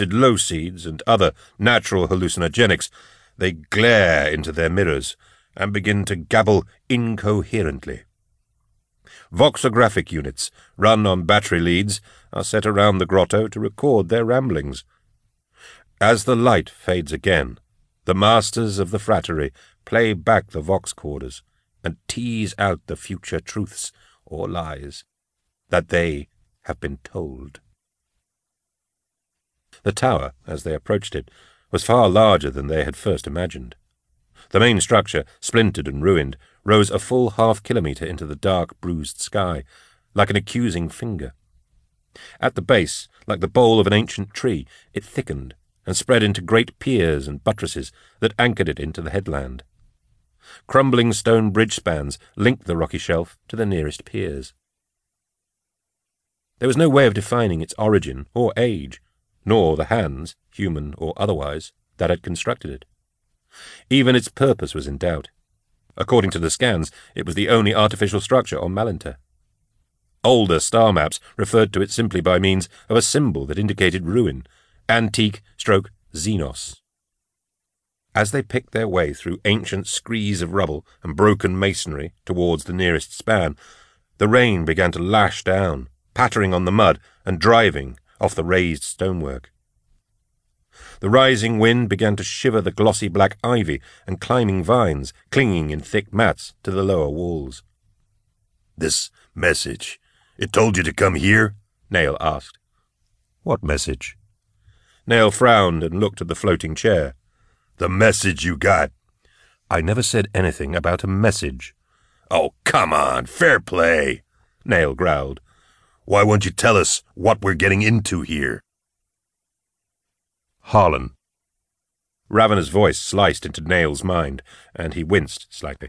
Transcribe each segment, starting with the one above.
low seeds and other natural hallucinogenics, they glare into their mirrors and begin to gabble incoherently. Voxographic units, run on battery leads, are set around the grotto to record their ramblings. As the light fades again, the masters of the frattery play back the vox voxcorders and tease out the future truths or lies that they have been told. The tower, as they approached it, was far larger than they had first imagined. The main structure, splintered and ruined, rose a full half kilometre into the dark, bruised sky, like an accusing finger. At the base, like the bole of an ancient tree, it thickened and spread into great piers and buttresses that anchored it into the headland. Crumbling stone bridge spans linked the rocky shelf to the nearest piers. There was no way of defining its origin or age, nor the hands, human or otherwise, that had constructed it. Even its purpose was in doubt. According to the scans, it was the only artificial structure on Malinter. Older star maps referred to it simply by means of a symbol that indicated ruin, antique stroke Xenos. As they picked their way through ancient screes of rubble and broken masonry towards the nearest span, the rain began to lash down, pattering on the mud and driving off the raised stonework. The rising wind began to shiver the glossy black ivy and climbing vines clinging in thick mats to the lower walls. This message, it told you to come here? Nayl asked. What message? Nayl frowned and looked at the floating chair. The message you got. I never said anything about a message. Oh, come on, fair play, Nayl growled. Why won't you tell us what we're getting into here? Harlon. Ravenor's voice sliced into Nayl's mind, and he winced slightly.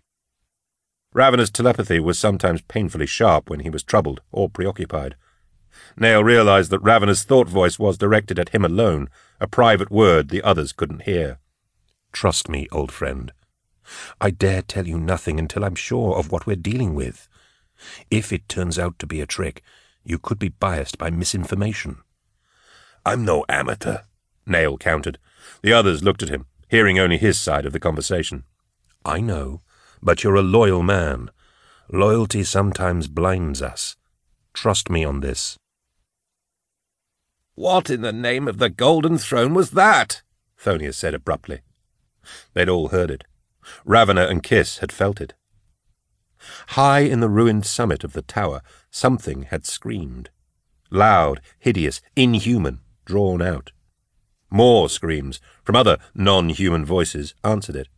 Ravenor's telepathy was sometimes painfully sharp when he was troubled or preoccupied. Nayl realized that Ravenor's thought voice was directed at him alone, a private word the others couldn't hear. Trust me, old friend. I dare tell you nothing until I'm sure of what we're dealing with. If it turns out to be a trick, you could be biased by misinformation. I'm no amateur, Nayl countered. The others looked at him, hearing only his side of the conversation. I know, but you're a loyal man. Loyalty sometimes blinds us. Trust me on this. What in the name of the Golden Throne was that? Thonius said abruptly. They'd all heard it. Ravenor and Kys had felt it. High in the ruined summit of the tower, something had screamed. Loud, hideous, inhuman, drawn out. More screams from other non-human voices answered it.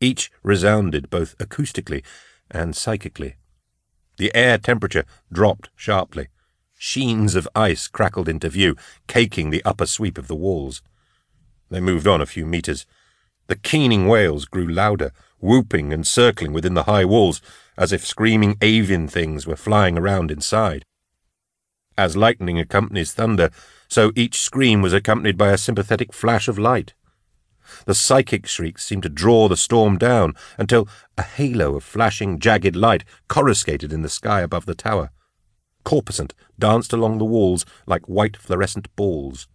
Each resounded both acoustically and psychically. The air temperature dropped sharply. Sheens of ice crackled into view, caking the upper sweep of the walls. They moved on a few meters, the keening wails grew louder, whooping and circling within the high walls, as if screaming avian things were flying around inside. As lightning accompanies thunder, so each scream was accompanied by a sympathetic flash of light. The psychic shrieks seemed to draw the storm down until a halo of flashing, jagged light coruscated in the sky above the tower. Corposant danced along the walls like white fluorescent balls.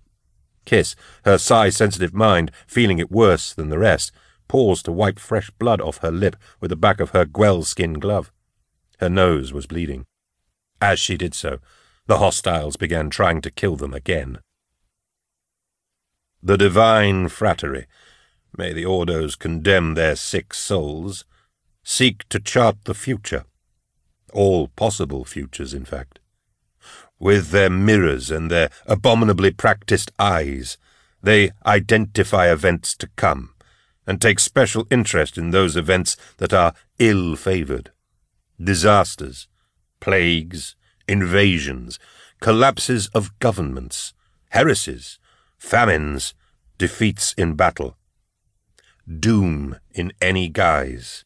Kys, her psi-sensitive mind feeling it worse than the rest, paused to wipe fresh blood off her lip with the back of her Gwell skin glove. Her nose was bleeding. As she did so, the hostiles began trying to kill them again. The divine frattery, may the Ordos condemn their sick souls, seek to chart the future. All possible futures, in fact. With their mirrors and their abominably practiced eyes, they identify events to come, and take special interest in those events that are ill-favoured. Disasters, plagues, invasions, collapses of governments, heresies, famines, defeats in battle. Doom in any guise.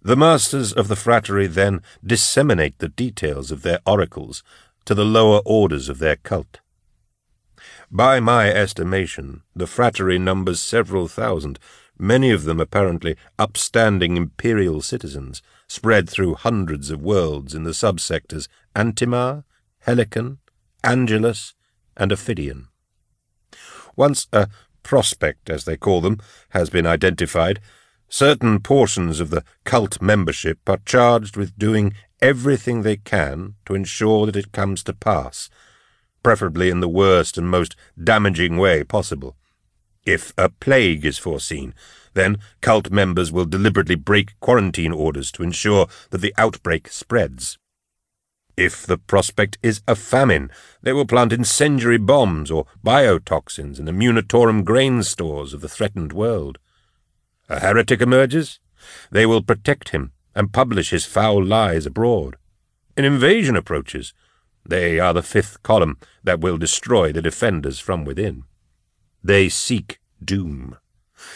The masters of the frattery then disseminate the details of their oracles to the lower orders of their cult. By my estimation, the frattery numbers several thousand, many of them apparently upstanding imperial citizens, spread through hundreds of worlds in the subsectors Antimar, Helican, Angelus, and Ophidian. Once a prospect, as they call them, has been identified, certain portions of the cult membership are charged with doing everything they can to ensure that it comes to pass, preferably in the worst and most damaging way possible. If a plague is foreseen, then cult members will deliberately break quarantine orders to ensure that the outbreak spreads. If the prospect is a famine, they will plant incendiary bombs or biotoxins in the Munitorum grain stores of the threatened world. A heretic emerges? They will protect him and publish his foul lies abroad. An invasion approaches. They are the fifth column that will destroy the defenders from within. They seek doom.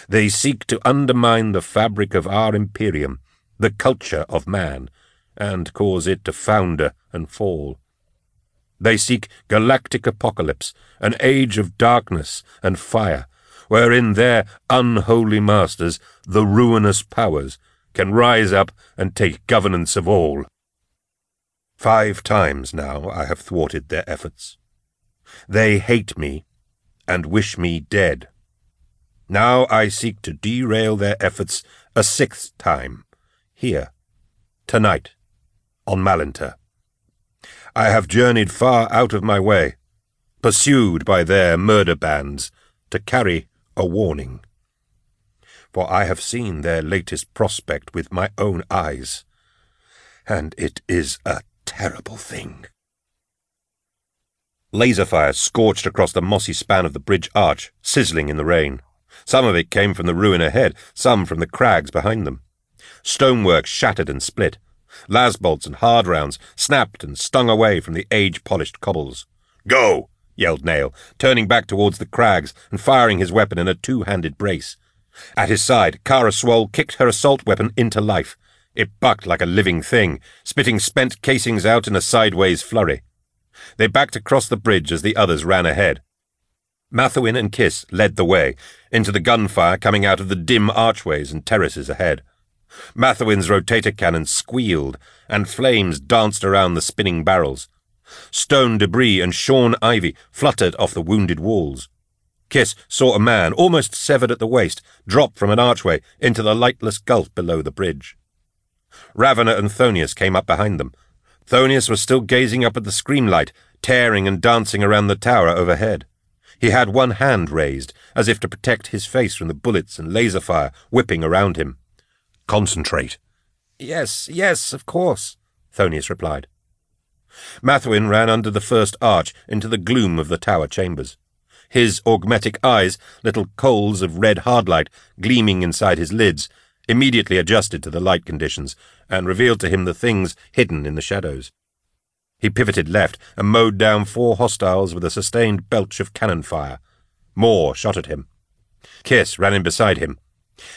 They seek to undermine the fabric of our imperium, the culture of man, and cause it to founder and fall. They seek galactic apocalypse, an age of darkness and fire, wherein their unholy masters, the ruinous powers, can rise up and take governance of all. Five times now I have thwarted their efforts. They hate me and wish me dead. Now I seek to derail their efforts a sixth time, here, tonight on Malinter. I have journeyed far out of my way, pursued by their murder bands, to carry a warning. For I have seen their latest prospect with my own eyes, and it is a terrible thing. Laser fire scorched across the mossy span of the bridge arch, sizzling in the rain. Some of it came from the ruin ahead, some from the crags behind them. Stonework shattered and split, Lasbolts and hard rounds snapped and stung away from the age-polished cobbles. Go! yelled Nayl, turning back towards the crags and firing his weapon in a two-handed brace. At his side, Kara Swole kicked her assault weapon into life. It bucked like a living thing, spitting spent casings out in a sideways flurry. They backed across the bridge as the others ran ahead. Mathuin and Kys led the way, into the gunfire coming out of the dim archways and terraces ahead. Mathuin's rotator cannon squealed, and flames danced around the spinning barrels. Stone debris and shorn ivy fluttered off the wounded walls. Kys saw a man, almost severed at the waist, drop from an archway into the lightless gulf below the bridge. Ravenor and Thonius came up behind them. Thonius was still gazing up at the screamlight, tearing and dancing around the tower overhead. He had one hand raised, as if to protect his face from the bullets and laser fire whipping around him. Concentrate. Yes, yes, of course, Thonius replied. Mathuin ran under the first arch into the gloom of the tower chambers. His augmetic eyes, little coals of red hardlight gleaming inside his lids, immediately adjusted to the light conditions and revealed to him the things hidden in the shadows. He pivoted left and mowed down four hostiles with a sustained belch of cannon fire. More shot at him. Kys ran in beside him,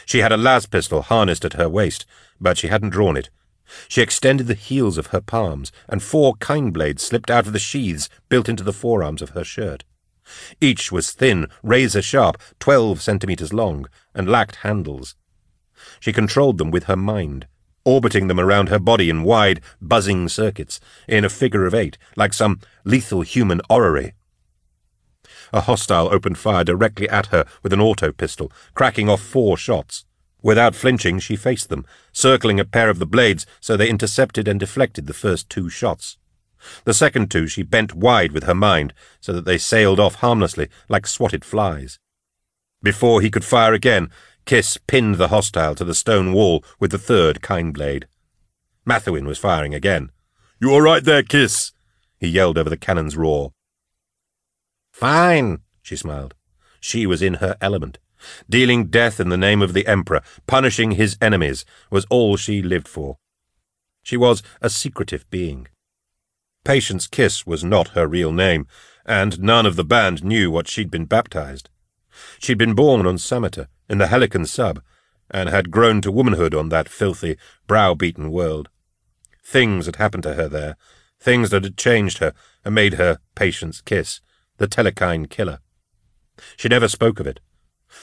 she had a las pistol harnessed at her waist, but she hadn't drawn it. She extended the heels of her palms, and four kine blades slipped out of the sheaths built into the forearms of her shirt. Each was thin, razor sharp, twelve centimetres long, and lacked handles. She controlled them with her mind, orbiting them around her body in wide, buzzing circuits, in a figure of eight, like some lethal human orrery. A hostile opened fire directly at her with an auto pistol, cracking off four shots. Without flinching, she faced them, circling a pair of the blades so they intercepted and deflected the first two shots. The second two she bent wide with her mind so that they sailed off harmlessly like swatted flies. Before he could fire again, Kys pinned the hostile to the stone wall with the third kine blade. Mathuin was firing again. You all right there, Kys? He yelled over the cannon's roar. Fine, she smiled. She was in her element. Dealing death in the name of the Emperor, punishing his enemies, was all she lived for. She was a secretive being. Patience Kys was not her real name, and none of the band knew what she'd been baptized. She'd been born on Sameter, in the Helican sub, and had grown to womanhood on that filthy, brow-beaten world. Things had happened to her there, things that had changed her and made her Patience Kys, the Telekine killer. She never spoke of it.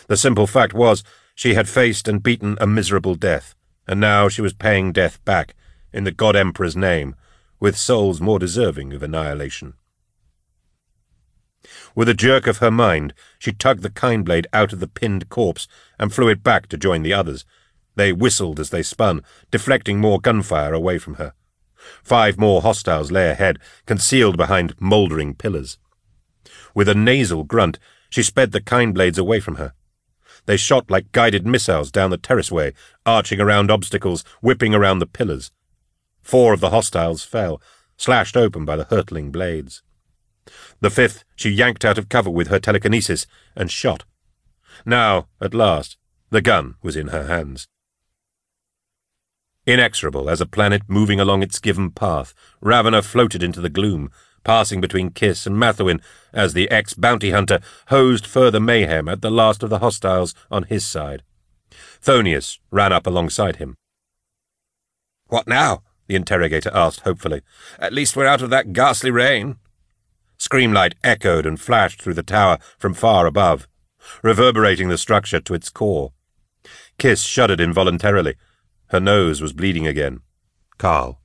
The simple fact was she had faced and beaten a miserable death, and now she was paying death back, in the God Emperor's name, with souls more deserving of annihilation. With a jerk of her mind, she tugged the kine blade out of the pinned corpse and flew it back to join the others. They whistled as they spun, deflecting more gunfire away from her. Five more hostiles lay ahead, concealed behind mouldering pillars. With a nasal grunt, she sped the kine blades away from her. They shot like guided missiles down the terraceway, arching around obstacles, whipping around the pillars. Four of the hostiles fell, slashed open by the hurtling blades. The fifth she yanked out of cover with her telekinesis and shot. Now, at last, the gun was in her hands. Inexorable as a planet moving along its given path, Ravenor floated into the gloom, passing between Kys and Mathuin as the ex-bounty hunter hosed further mayhem at the last of the hostiles on his side. Thonius ran up alongside him. What now? the interrogator asked hopefully. At least we're out of that ghastly rain. Screamlight echoed and flashed through the tower from far above, reverberating the structure to its core. Kys shuddered involuntarily. Her nose was bleeding again. Carl.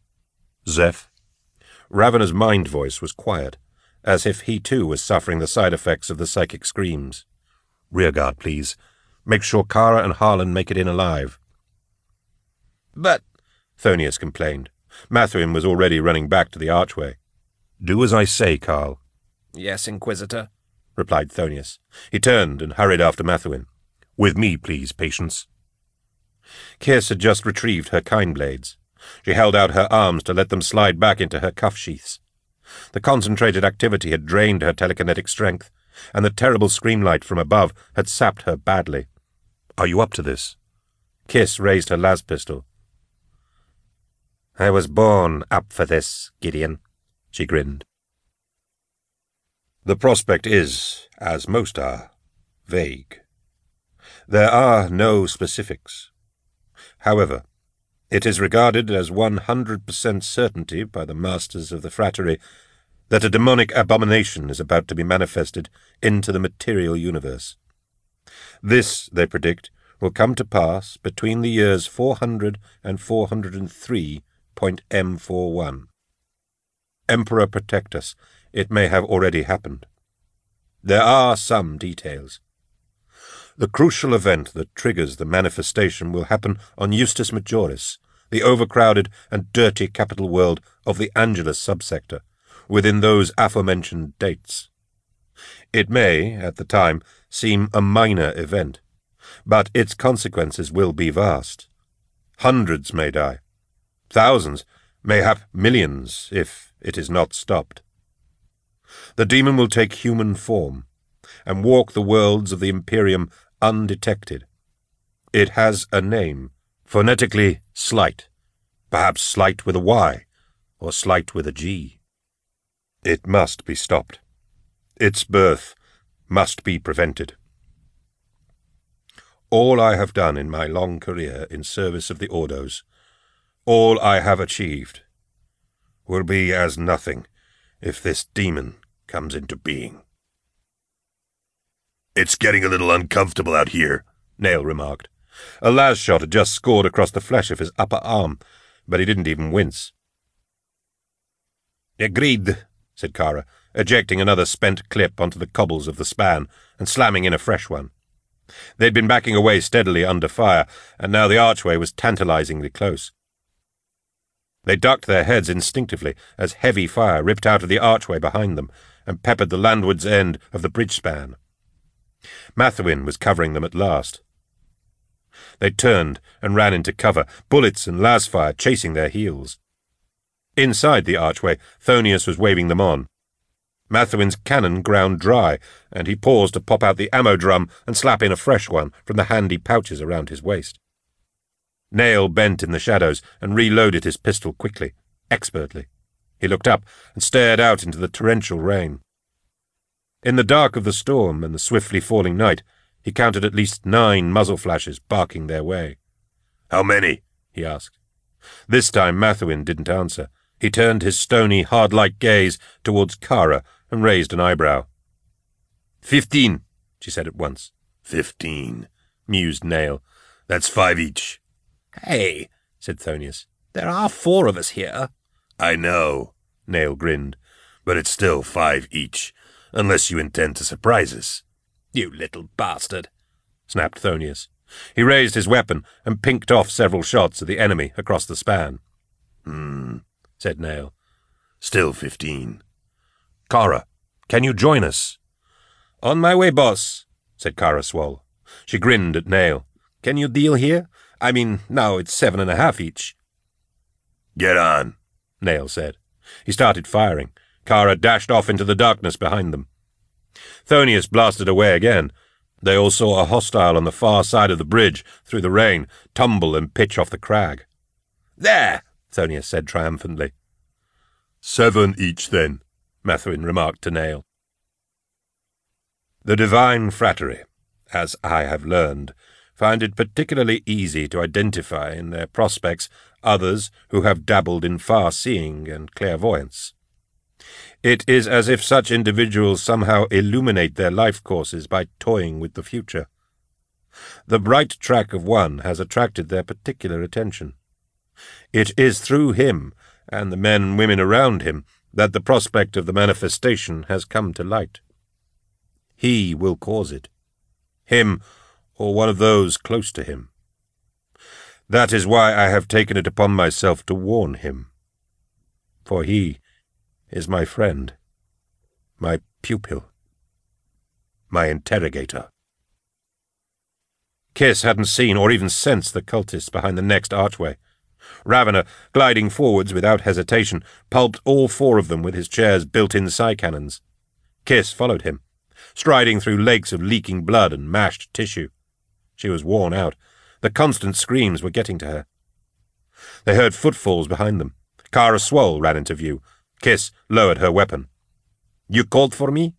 Zeph. Ravenor's mind voice was quiet, as if he too was suffering the side effects of the psychic screams. Rearguard, please. Make sure Kara and Harlon make it in alive. But, Thonius complained. Mathuin was already running back to the archway. Do as I say, Carl. Yes, Inquisitor, replied Thonius. He turned and hurried after Mathuin. With me, please, Patience. Kys had just retrieved her kine blades. She held out her arms to let them slide back into her cuff sheaths. The concentrated activity had drained her telekinetic strength, and the terrible screamlight from above had sapped her badly. Are you up to this? Kys raised her las pistol. I was born up for this, Gideon, she grinned. The prospect is, as most are, vague. There are no specifics. However, it is regarded as 100% certainty by the masters of the frattery that a demonic abomination is about to be manifested into the material universe. This, they predict, will come to pass between the years 400 and 403.M41. Emperor protect us, it may have already happened. There are some details. The crucial event that triggers the manifestation will happen on Justus Majoris, the overcrowded and dirty capital world of the Angelus subsector, within those aforementioned dates. It may, at the time, seem a minor event, but its consequences will be vast. Hundreds may die. Thousands, mayhap millions, if it is not stopped. The demon will take human form, and walk the worlds of the Imperium undetected. It has a name, phonetically slight, perhaps slight with a Y, or slight with a G. It must be stopped. Its birth must be prevented. All I have done in my long career in service of the Ordos, all I have achieved, will be as nothing if this demon comes into being. It's getting a little uncomfortable out here, Nayl remarked. A last shot had just scored across the flesh of his upper arm, but he didn't even wince. Agreed, said Kara, ejecting another spent clip onto the cobbles of the span and slamming in a fresh one. They'd been backing away steadily under fire, and now the archway was tantalizingly close. They ducked their heads instinctively as heavy fire ripped out of the archway behind them and peppered the landward's end of the bridge span. Mathuin was covering them at last. They turned and ran into cover, bullets and lasfire chasing their heels. Inside the archway, Thonius was waving them on. Mathuin's cannon ground dry, and he paused to pop out the ammo drum and slap in a fresh one from the handy pouches around his waist. Nayl bent in the shadows and reloaded his pistol quickly, expertly. He looked up and stared out into the torrential rain. In the dark of the storm and the swiftly falling night, he counted at least nine muzzle flashes barking their way. How many? he asked. This time Mathuin didn't answer. He turned his stony, hard-like gaze towards Kara and raised an eyebrow. Fifteen, she said at once. Fifteen, mused Nayl. That's five each. Hey, said Thonius. There are four of us here. I know, Nayl grinned. But it's still five each unless you intend to surprise us. You little bastard, snapped Thonius. He raised his weapon and pinked off several shots at the enemy across the span. Hmm, said Nayl. Still fifteen. Kara, can you join us? On my way, boss, said Kara Swole. She grinned at Nayl. Can you deal here? I mean, now it's seven and a half each. Get on, Nayl said. He started firing. Kara dashed off into the darkness behind them. Thonius blasted away again. They all saw a hostile on the far side of the bridge, through the rain, tumble and pitch off the crag. There, Thonius said triumphantly. Seven each, then, Mathuin remarked to Nayl. The Divine Frattery, as I have learned, find it particularly easy to identify in their prospects others who have dabbled in far-seeing and clairvoyance. It is as if such individuals somehow illuminate their life courses by toying with the future. The bright track of one has attracted their particular attention. It is through him, and the men and women around him, that the prospect of the manifestation has come to light. He will cause it. Him or one of those close to him. That is why I have taken it upon myself to warn him. For he is my friend, my pupil, my interrogator. Kys hadn't seen or even sensed the cultists behind the next archway. Ravenor, gliding forwards without hesitation, pulped all four of them with his chair's built-in psi-cannons. Kys followed him, striding through lakes of leaking blood and mashed tissue. She was worn out. The constant screams were getting to her. They heard footfalls behind them. Kara Swole ran into view. Kys lowered her weapon. You called for me?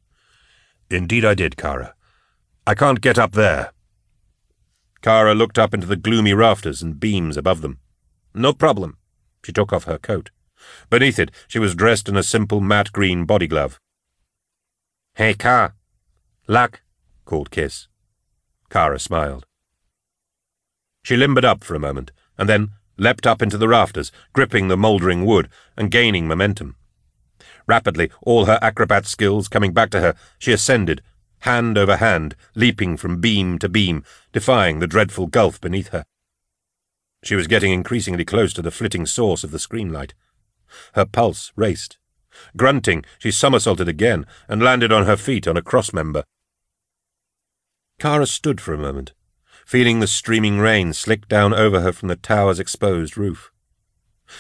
Indeed I did, Kara. I can't get up there. Kara looked up into the gloomy rafters and beams above them. No problem. She took off her coat. Beneath it, she was dressed in a simple matte green body glove. Hey, Kara. Luck, called Kys. Kara smiled. She limbered up for a moment, and then leapt up into the rafters, gripping the mouldering wood and gaining momentum. Rapidly, all her acrobat skills coming back to her, she ascended, hand over hand, leaping from beam to beam, defying the dreadful gulf beneath her. She was getting increasingly close to the flitting source of the screamlight. Her pulse raced. Grunting, she somersaulted again and landed on her feet on a cross member. Kara stood for a moment, feeling the streaming rain slick down over her from the tower's exposed roof.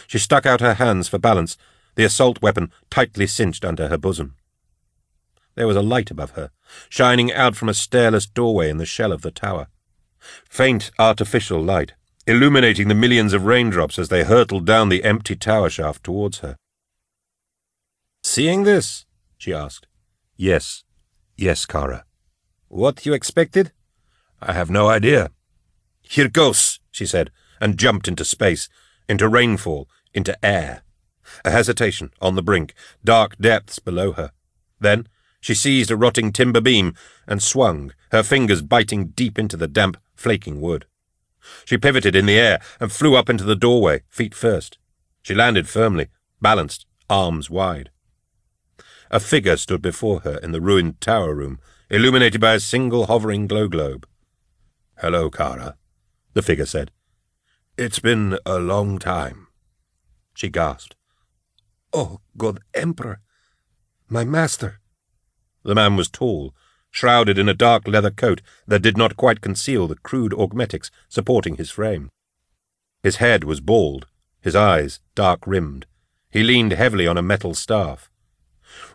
She stuck out her hands for balance, the assault weapon tightly cinched under her bosom. There was a light above her, shining out from a stairless doorway in the shell of the tower. Faint artificial light, illuminating the millions of raindrops as they hurtled down the empty tower shaft towards her. Seeing this? she asked. Yes. Yes, Kara. What you expected? I have no idea. Here goes, she said, and jumped into space, into rainfall, into air. A hesitation on the brink, dark depths below her. Then she seized a rotting timber beam and swung, her fingers biting deep into the damp, flaking wood. She pivoted in the air and flew up into the doorway, feet first. She landed firmly, balanced, arms wide. A figure stood before her in the ruined tower room, illuminated by a single hovering glow globe. Hello, Kara, the figure said. It's been a long time. She gasped. Oh, God Emperor! My master! The man was tall, shrouded in a dark leather coat that did not quite conceal the crude augmetics supporting his frame. His head was bald, his eyes dark-rimmed. He leaned heavily on a metal staff.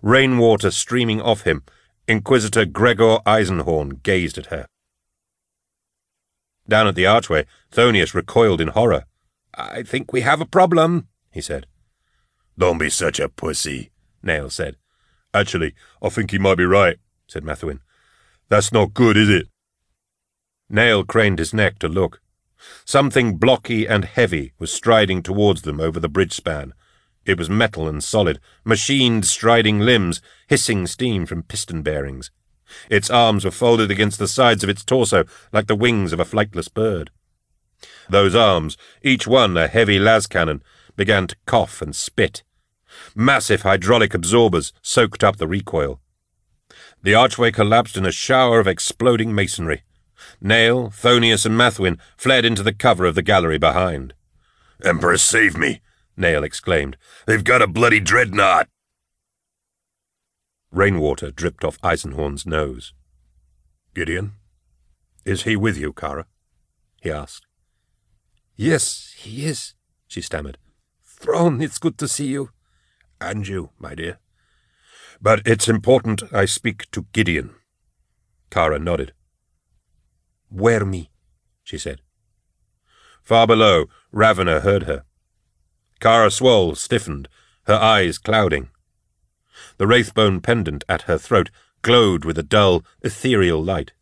Rainwater streaming off him, Inquisitor Gregor Eisenhorn gazed at her. Down at the archway, Thonius recoiled in horror. I think we have a problem, he said. Don't be such a pussy, Nayl said. Actually, I think he might be right, said Mathuin. That's not good, is it? Nayl craned his neck to look. Something blocky and heavy was striding towards them over the bridge span. It was metal and solid, machined striding limbs, hissing steam from piston bearings. Its arms were folded against the sides of its torso like the wings of a flightless bird. Those arms, each one a heavy las cannon, began to cough and spit. Massive hydraulic absorbers soaked up the recoil. The archway collapsed in a shower of exploding masonry. Nayl, Thonius, and Mathuin fled into the cover of the gallery behind. Emperor, save me! Nayl exclaimed. They've got a bloody dreadnought! Rainwater dripped off Eisenhorn's nose. Gideon, is he with you, Kara? he asked. Yes, he is, she stammered. Thorn, it's good to see you. And you, my dear. But it's important I speak to Gideon. Kara nodded. Wear me? she said. Far below, Ravenor heard her. Kara Swole stiffened, her eyes clouding. The wraithbone pendant at her throat glowed with a dull, ethereal light.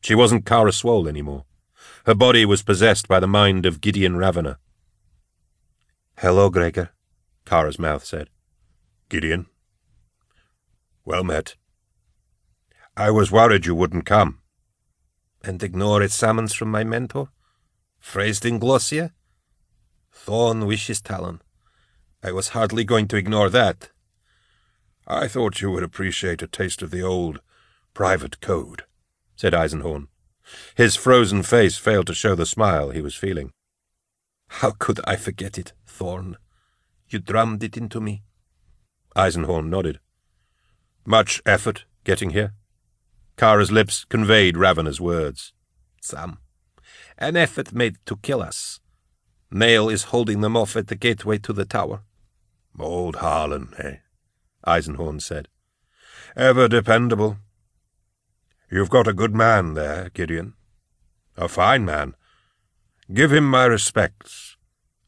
She wasn't Kara Swole anymore. Her body was possessed by the mind of Gideon Ravenor. Hello, Gregor, Kara's mouth said. Gideon. Well met. I was worried you wouldn't come. And ignore its summons from my mentor? Phrased in Glossia? Thorn wishes Talon. I was hardly going to ignore that. I thought you would appreciate a taste of the old private code, said Eisenhorn. His frozen face failed to show the smile he was feeling. How could I forget it, Thorn? You drummed it into me. Eisenhorn nodded. Much effort getting here? Kara's lips conveyed Ravenor's words. Some. An effort made to kill us. Nayl is holding them off at the gateway to the tower. Old Harlon, eh? Eisenhorn said. Ever dependable. You've got a good man there, Gideon. A fine man. Give him my respects.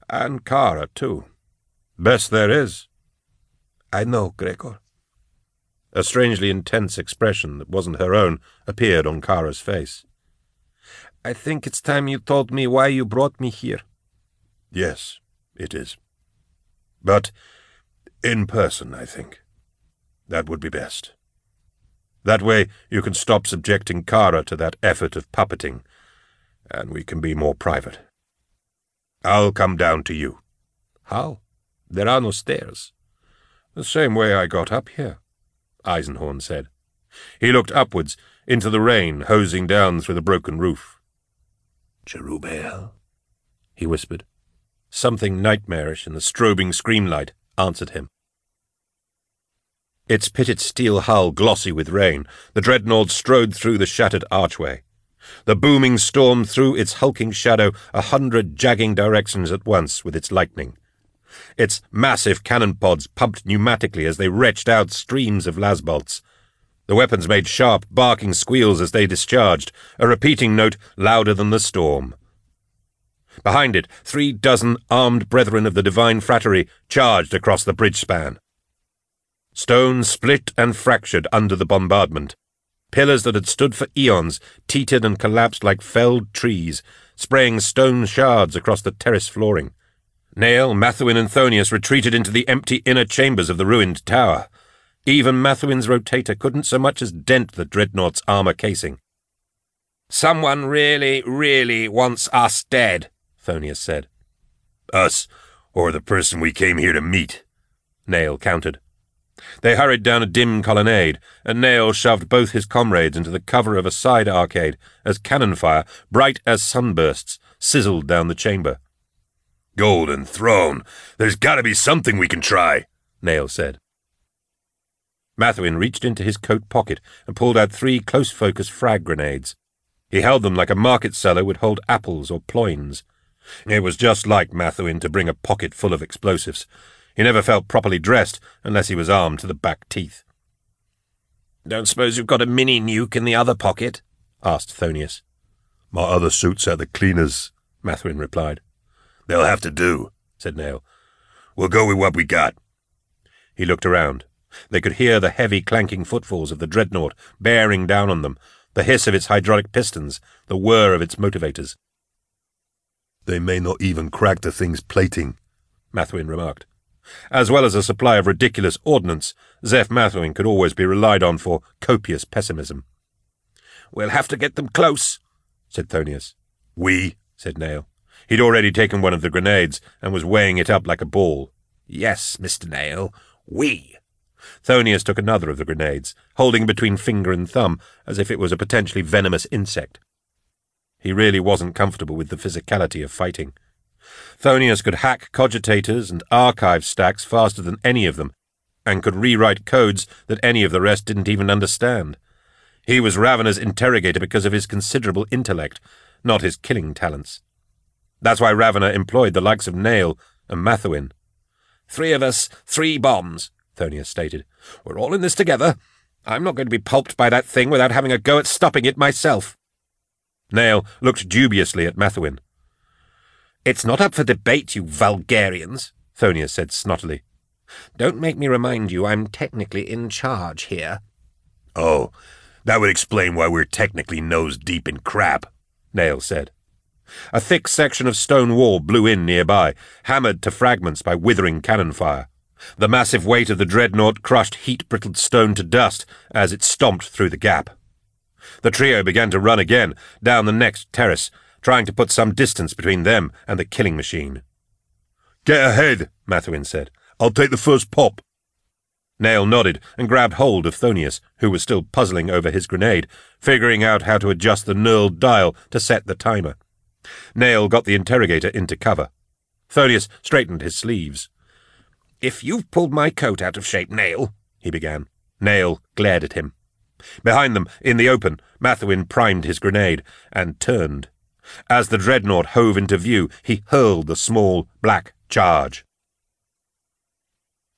And Kara, too. Best there is. I know, Gregor. A strangely intense expression that wasn't her own appeared on Kara's face. I think it's time you told me why you brought me here. Yes, it is. But in person, I think. That would be best. That way you can stop subjecting Kara to that effort of puppeting, and we can be more private. I'll come down to you. How? There are no stairs. The same way I got up here, Eisenhorn said. He looked upwards, into the rain hosing down through the broken roof. Cherubael, he whispered. Something nightmarish in the strobing screamlight answered him. Its pitted steel hull glossy with rain, the dreadnought strode through the shattered archway. The booming storm threw its hulking shadow a hundred jagging directions at once with its lightning. Its massive cannon pods pumped pneumatically as they retched out streams of lasbolts. The weapons made sharp, barking squeals as they discharged, a repeating note louder than the storm. Behind it, three dozen armed brethren of the Divine Frattery charged across the bridge span. Stone split and fractured under the bombardment. Pillars that had stood for eons teetered and collapsed like felled trees, spraying stone shards across the terrace flooring. Nayl, Mathuin, and Thonius retreated into the empty inner chambers of the ruined tower. Even Mathuin's rotator couldn't so much as dent the dreadnought's armor casing. Someone really, really wants us dead, Thonius said. Us, or the person we came here to meet, Nayl countered. They hurried down a dim colonnade, and Nayl shoved both his comrades into the cover of a side arcade as cannon fire, bright as sunbursts, sizzled down the chamber. Golden Throne! There's got to be something we can try, Nayl said. Mathuin reached into his coat pocket and pulled out three close-focus frag grenades. He held them like a market seller would hold apples or ploins. It was just like Mathuin to bring a pocket full of explosives. He never felt properly dressed unless he was armed to the back teeth. Don't suppose you've got a mini nuke in the other pocket? asked Thonius. My other suit's at the cleaners, Mathuin replied. They'll have to do, said Nayl. We'll go with what we got. He looked around. They could hear the heavy clanking footfalls of the dreadnought bearing down on them, the hiss of its hydraulic pistons, the whir of its motivators. They may not even crack the thing's plating, Mathuin remarked. As well as a supply of ridiculous ordnance, Zeph Mathuin could always be relied on for copious pessimism. We'll have to get them close, said Thonius. We, said Nayl. He'd already taken one of the grenades and was weighing it up like a ball. Yes, Mr. Nayl, we. Thonius took another of the grenades, holding between finger and thumb as if it was a potentially venomous insect. He really wasn't comfortable with the physicality of fighting. Thonius could hack cogitators and archive stacks faster than any of them, and could rewrite codes that any of the rest didn't even understand. He was Ravenor's interrogator because of his considerable intellect, not his killing talents. That's why Ravenor employed the likes of Nayl and Mathuin. Three of us, three bombs, Thonius stated. We're all in this together. I'm not going to be pulped by that thing without having a go at stopping it myself. Nayl looked dubiously at Mathuin. It's not up for debate, you vulgarians, Thonius said snottily. Don't make me remind you I'm technically in charge here. Oh, that would explain why we're technically nose deep in crap, Nayl said. A thick section of stone wall blew in nearby, hammered to fragments by withering cannon fire. The massive weight of the dreadnought crushed heat-brittled stone to dust as it stomped through the gap. The trio began to run again, down the next terrace, trying to put some distance between them and the killing machine. Get ahead, Mathuin said. I'll take the first pop. Nayl nodded and grabbed hold of Thonius, who was still puzzling over his grenade, figuring out how to adjust the knurled dial to set the timer. Nayl got the interrogator into cover. Thonius straightened his sleeves. If you've pulled my coat out of shape, Nayl, he began. Nayl glared at him. Behind them, in the open, Mathuin primed his grenade and turned. As the dreadnought hove into view, he hurled the small, black charge.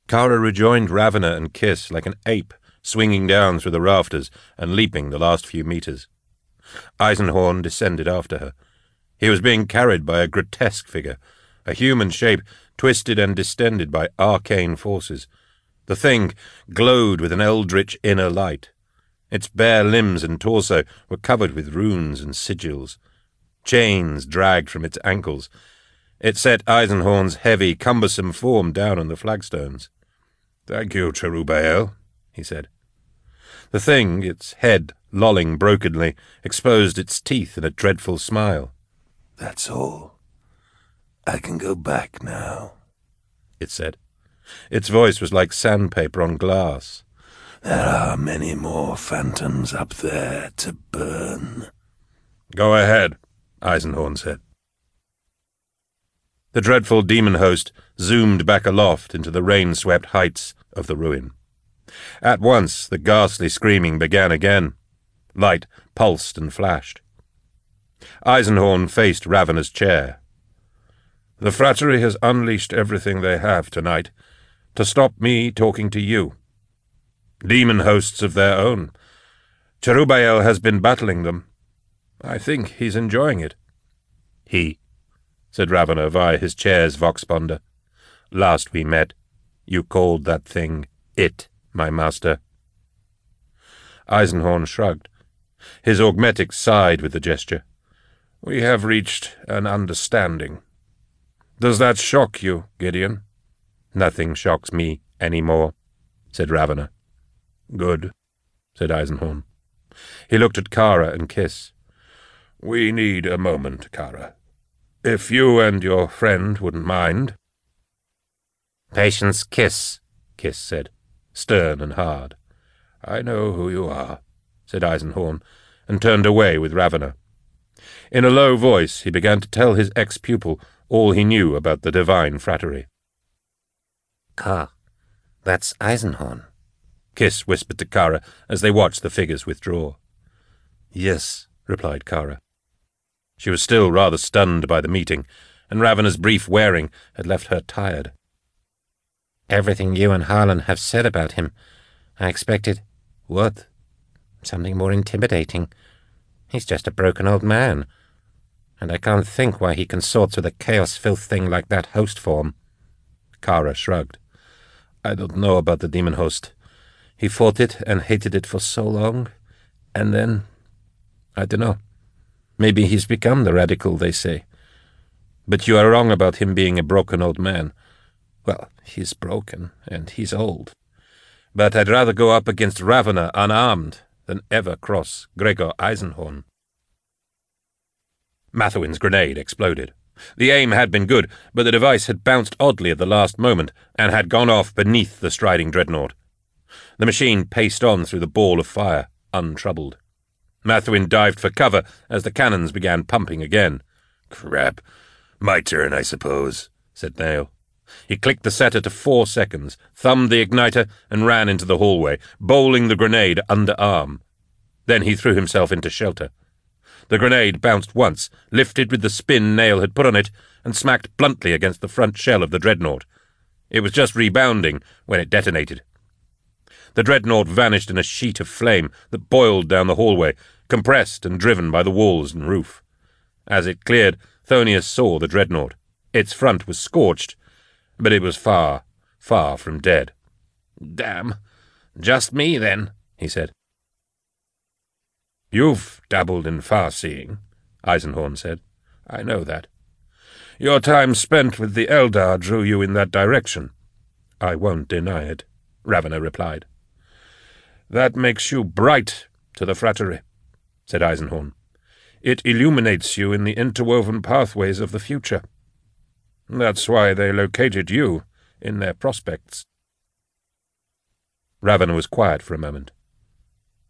Kara rejoined Ravenor and Kys like an ape, swinging down through the rafters and leaping the last few meters. Eisenhorn descended after her. He was being carried by a grotesque figure, a human shape twisted and distended by arcane forces. The thing glowed with an eldritch inner light. Its bare limbs and torso were covered with runes and sigils. Chains dragged from its ankles. It set Eisenhorn's heavy, cumbersome form down on the flagstones. Thank you, Cherubael, he said. The thing, its head lolling brokenly, exposed its teeth in a dreadful smile. That's all. I can go back now, it said. Its voice was like sandpaper on glass. There are many more phantoms up there to burn. Go ahead, Eisenhorn said. The dreadful demon host zoomed back aloft into the rain-swept heights of the ruin. At once the ghastly screaming began again. Light pulsed and flashed. Eisenhorn faced Ravenor's chair. The Frattery has unleashed everything they have tonight to stop me talking to you. Demon hosts of their own. Cherubael has been battling them. I think he's enjoying it. He, said Ravenor via his chair's voxponder. Last we met, you called that thing it, my master. Eisenhorn shrugged. His augmetic sighed with the gesture. We have reached an understanding. Does that shock you, Gideon? Nothing shocks me any more, said Ravenor. Good, said Eisenhorn. He looked at Kara and Kys. We need a moment, Kara. If you and your friend wouldn't mind. Patience, Kys, Kys said, stern and hard. I know who you are, said Eisenhorn, and turned away with Ravenor. In a low voice he began to tell his ex-pupil all he knew about the divine frattery. Ka, that's Eisenhorn, Kys whispered to Kara as they watched the figures withdraw. Yes, replied Kara. She was still rather stunned by the meeting, and Ravenor's brief wearing had left her tired. Everything you and Harlon have said about him, I expected. What? Something more intimidating. He's just a broken old man. And I can't think why he consorts with a chaos filth thing like that host form. Kara shrugged. I don't know about the demon host. He fought it and hated it for so long, and then, I don't know. Maybe he's become the radical, they say. But you are wrong about him being a broken old man. Well, he's broken, and he's old. But I'd rather go up against Ravenor unarmed than ever cross Gregor Eisenhorn. Mathuin's grenade exploded. The aim had been good, but the device had bounced oddly at the last moment and had gone off beneath the striding dreadnought. The machine paced on through the ball of fire, untroubled. Mathuin dived for cover as the cannons began pumping again. Crap. My turn, I suppose, said Nayl. He clicked the setter to four seconds, thumbed the igniter, and ran into the hallway, bowling the grenade under arm. Then he threw himself into shelter. The grenade bounced once, lifted with the spin Nayl had put on it, and smacked bluntly against the front shell of the dreadnought. It was just rebounding when it detonated. The dreadnought vanished in a sheet of flame that boiled down the hallway, compressed and driven by the walls and roof. As it cleared, Thonius saw the dreadnought. Its front was scorched, but it was far, far from dead. Damn. Just me, then, he said. You've dabbled in far-seeing, Eisenhorn said. I know that. Your time spent with the Eldar drew you in that direction. I won't deny it, Ravenor replied. That makes you bright to the Frattery, said Eisenhorn. It illuminates you in the interwoven pathways of the future. That's why they located you in their prospects. Raven was quiet for a moment.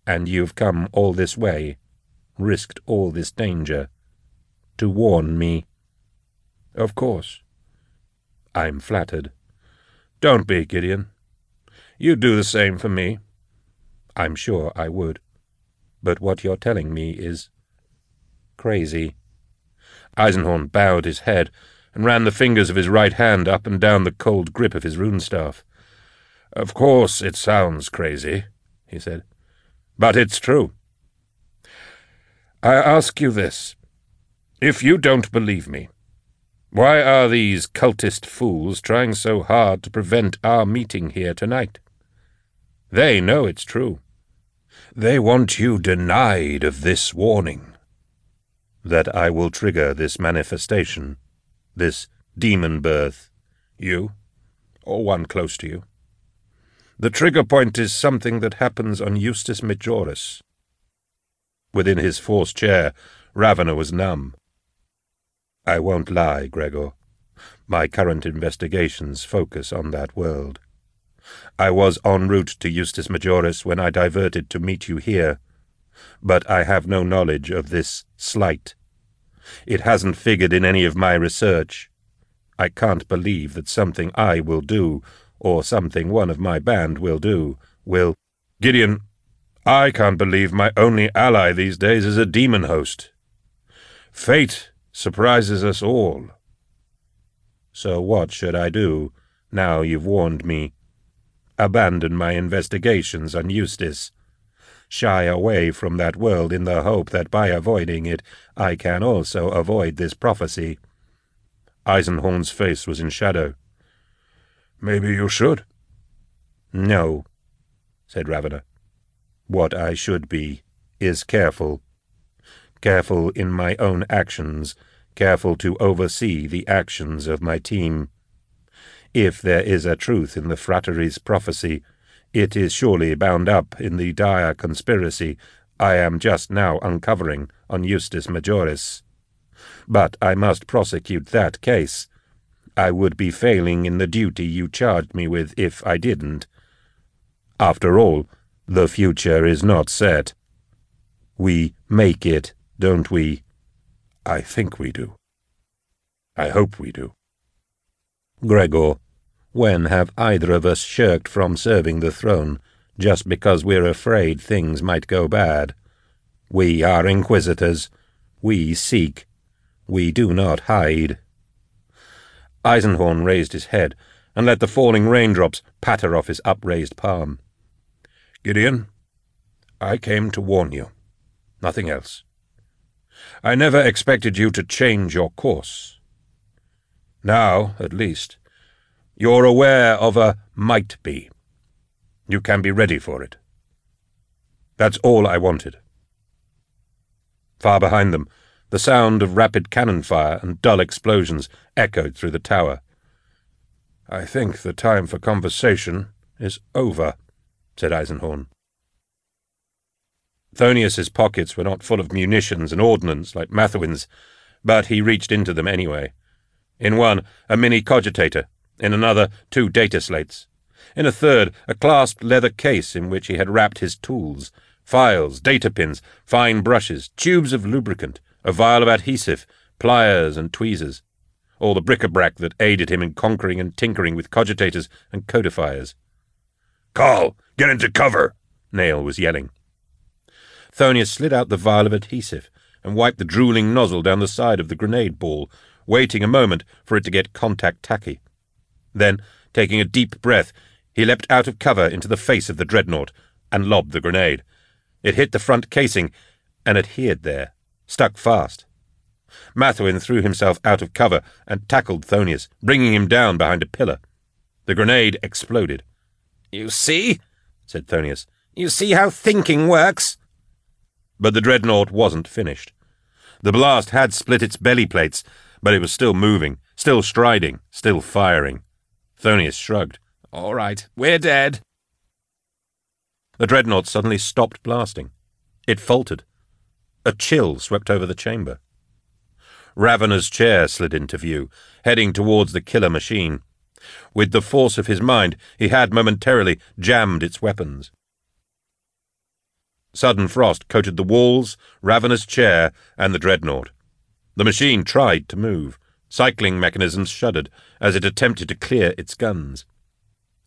And you've come all this way, risked all this danger, to warn me? Of course. I'm flattered. Don't be, Gideon. You'd do the same for me. I'm sure I would. But what you're telling me is crazy. Eisenhorn bowed his head and ran the fingers of his right hand up and down the cold grip of his rune staff. Of course it sounds crazy, he said, but it's true. I ask you this. If you don't believe me, why are these cultist fools trying so hard to prevent our meeting here tonight? They know it's true. They want you denied of this warning. That I will trigger this manifestation this demon birth, you, or one close to you. The trigger point is something that happens on Eustis Majoris. Within his forced chair, Ravenor was numb. I won't lie, Gregor. My current investigations focus on that world. I was en route to Eustis Majoris when I diverted to meet you here, but I have no knowledge of this slight it hasn't figured in any of my research. I can't believe that something I will do, or something one of my band will do, will... Gideon, I can't believe my only ally these days is a demon host. Fate surprises us all. So what should I do, now you've warned me? Abandon my investigations on Eustis, shy away from that world in the hope that by avoiding it I can also avoid this prophecy. Eisenhorn's face was in shadow. Maybe you should. No, said Ravenor. What I should be is careful. Careful in my own actions, careful to oversee the actions of my team. If there is a truth in the Frattery's prophecy, it is surely bound up in the dire conspiracy I am just now uncovering on Eustis Majoris. But I must prosecute that case. I would be failing in the duty you charged me with if I didn't. After all, the future is not set. We make it, don't we? I think we do. I hope we do. Gregor, when have either of us shirked from serving the throne just because we're afraid things might go bad? We are inquisitors. We seek. We do not hide. Eisenhorn raised his head and let the falling raindrops patter off his upraised palm. Gideon, I came to warn you. Nothing else. I never expected you to change your course. Now, at least, you're aware of a might be. You can be ready for it. That's all I wanted. Far behind them, the sound of rapid cannon fire and dull explosions echoed through the tower. I think the time for conversation is over, said Eisenhorn. Thonius's pockets were not full of munitions and ordnance like Mathuin's, but he reached into them anyway. In one, a mini cogitator, in another two data slates. In a third, a clasped leather case in which he had wrapped his tools files, data pins, fine brushes, tubes of lubricant, a vial of adhesive, pliers and tweezers, all the bric-a-brac that aided him in conquering and tinkering with cogitators and codifiers. Carl, get into cover! Nayl was yelling. Thonius slid out the vial of adhesive and wiped the drooling nozzle down the side of the grenade ball, waiting a moment for it to get contact tacky. Then, taking a deep breath, he leapt out of cover into the face of the dreadnought and lobbed the grenade. It hit the front casing and adhered there, stuck fast. Mathuin threw himself out of cover and tackled Thonius, bringing him down behind a pillar. The grenade exploded. You see? said Thonius. You see how thinking works? But the dreadnought wasn't finished. The blast had split its belly plates, but it was still moving, still striding, still firing. Thonius shrugged. All right, we're dead. The dreadnought suddenly stopped blasting. It faltered. A chill swept over the chamber. Ravenor's chair slid into view, heading towards the killer machine. With the force of his mind, he had momentarily jammed its weapons. Sudden frost coated the walls, Ravenor's chair, and the dreadnought. The machine tried to move. Cycling mechanisms shuddered as it attempted to clear its guns.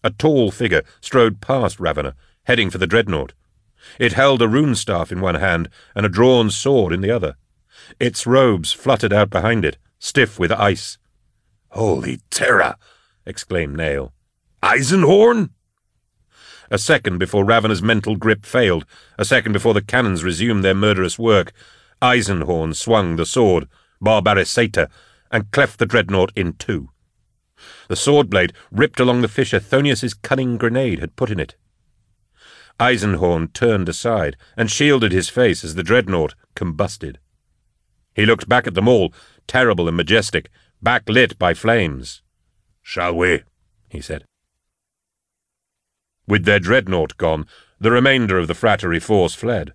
A tall figure strode past Ravenor, heading for the dreadnought. It held a rune staff in one hand and a drawn sword in the other. Its robes fluttered out behind it, stiff with ice. Holy terror! exclaimed Nayl. Eisenhorn? A second before Ravenor's mental grip failed, a second before the cannons resumed their murderous work, Eisenhorn swung the sword, Barbarisater, and cleft the dreadnought in two. The sword blade ripped along the fissure Thonius's cunning grenade had put in it. Eisenhorn turned aside and shielded his face as the dreadnought combusted. He looked back at them all, terrible and majestic, backlit by flames. Shall we? he said. With their dreadnought gone, the remainder of the Fratery force fled.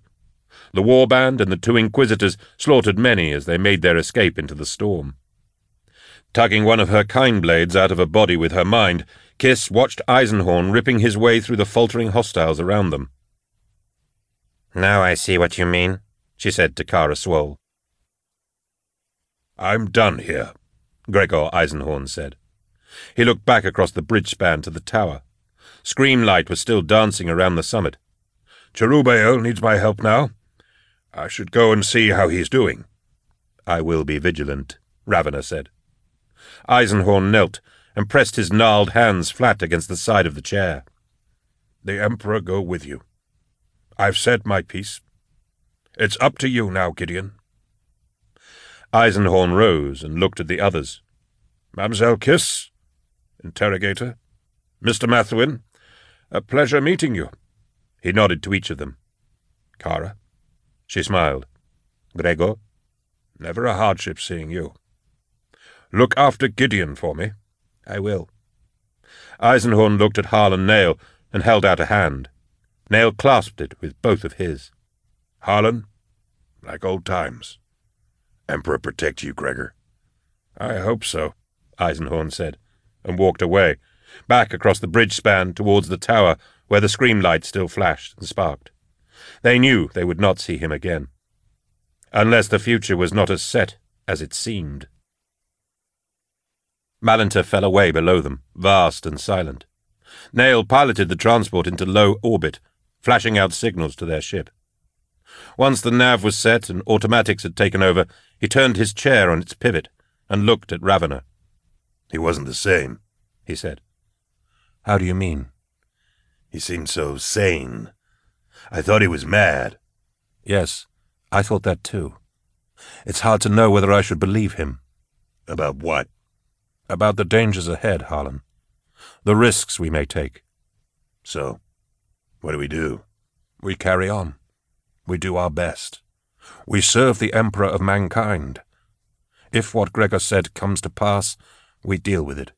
The warband and the two inquisitors slaughtered many as they made their escape into the storm. Tugging one of her kine blades out of a body with her mind, Kys watched Eisenhorn ripping his way through the faltering hostiles around them. Now I see what you mean, she said to Kara Swole. I'm done here, Gregor Eisenhorn said. He looked back across the bridge span to the tower. Screamlight was still dancing around the summit. Cherubael needs my help now. I should go and see how he's doing. I will be vigilant, Ravenor said. Eisenhorn knelt and pressed his gnarled hands flat against the side of the chair. The Emperor go with you. I've said my piece. It's up to you now, Gideon. Eisenhorn rose and looked at the others. Mamselle Kys? Interrogator. Mr. Mathuin? A pleasure meeting you. He nodded to each of them. Kara? She smiled. Gregor? Never a hardship seeing you. Look after Gideon for me. I will. Eisenhorn looked at Harlon Nayl and held out a hand. Nayl clasped it with both of his. Harlon, like old times. Emperor protect you, Gregor. I hope so, Eisenhorn said, and walked away, back across the bridge span towards the tower where the screamlight still flashed and sparked. They knew they would not see him again. Unless the future was not as set as it seemed. Malinter fell away below them, vast and silent. Nayl piloted the transport into low orbit, flashing out signals to their ship. Once the nav was set and automatics had taken over, he turned his chair on its pivot and looked at Ravenor. He wasn't the same, he said. How do you mean? He seemed so sane. I thought he was mad. Yes, I thought that too. It's hard to know whether I should believe him. About what? About the dangers ahead, Harlon. The risks we may take. So, what do we do? We carry on. We do our best. We serve the Emperor of mankind. If what Gregor said comes to pass, we deal with it.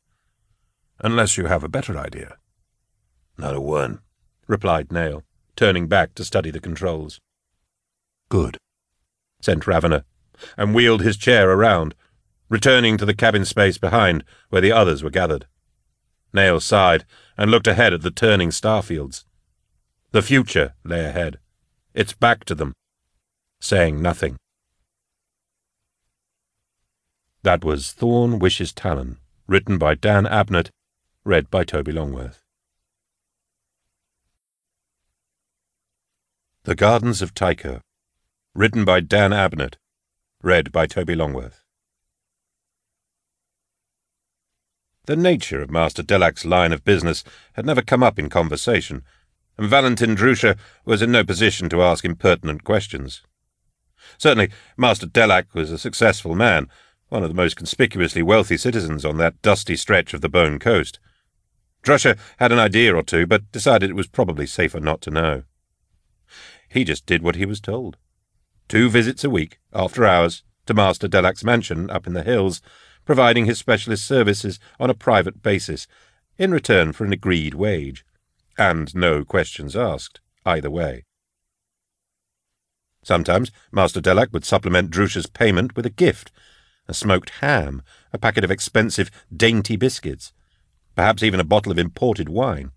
Unless you have a better idea. Not a one, replied Nayl, turning back to study the controls. Good, sent Ravenor, and wheeled his chair around, returning to the cabin space behind where the others were gathered. Nayl sighed and looked ahead at the turning starfields. The future lay ahead. Its back to them, saying nothing. That was Thorn Wishes Talon, written by Dan Abnett, read by Toby Longworth. The Gardens of Tycho, written by Dan Abnett, read by Toby Longworth. The nature of Master Delac's line of business had never come up in conversation, and Valentin Drusher was in no position to ask impertinent questions. Certainly, Master Delac was a successful man, one of the most conspicuously wealthy citizens on that dusty stretch of the Bone Coast. Drusher had an idea or two, but decided it was probably safer not to know. He just did what he was told. Two visits a week, after hours, to Master Delac's mansion up in the hills, providing his specialist services on a private basis, in return for an agreed wage, and no questions asked, either way. Sometimes Master Delac would supplement Drusher's payment with a gift, a smoked ham, a packet of expensive, dainty biscuits, perhaps even a bottle of imported wine.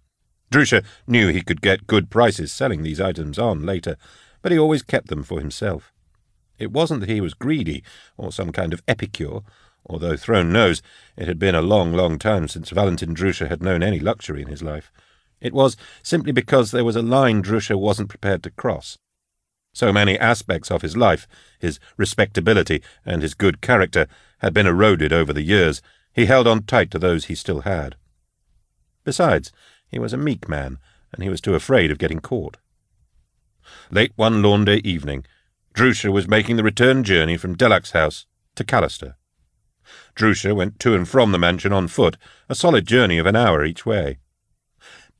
Drusher knew he could get good prices selling these items on later, but he always kept them for himself. It wasn't that he was greedy, or some kind of epicure, although Throne knows it had been a long, long time since Valentin Drusher had known any luxury in his life. It was simply because there was a line Drusher wasn't prepared to cross. So many aspects of his life, his respectability and his good character, had been eroded over the years. He held on tight to those he still had. Besides, he was a meek man, and he was too afraid of getting caught. Late one lawn day evening, Drusher was making the return journey from Delac's house to Callister. Drusher went to and from the mansion on foot, a solid journey of an hour each way.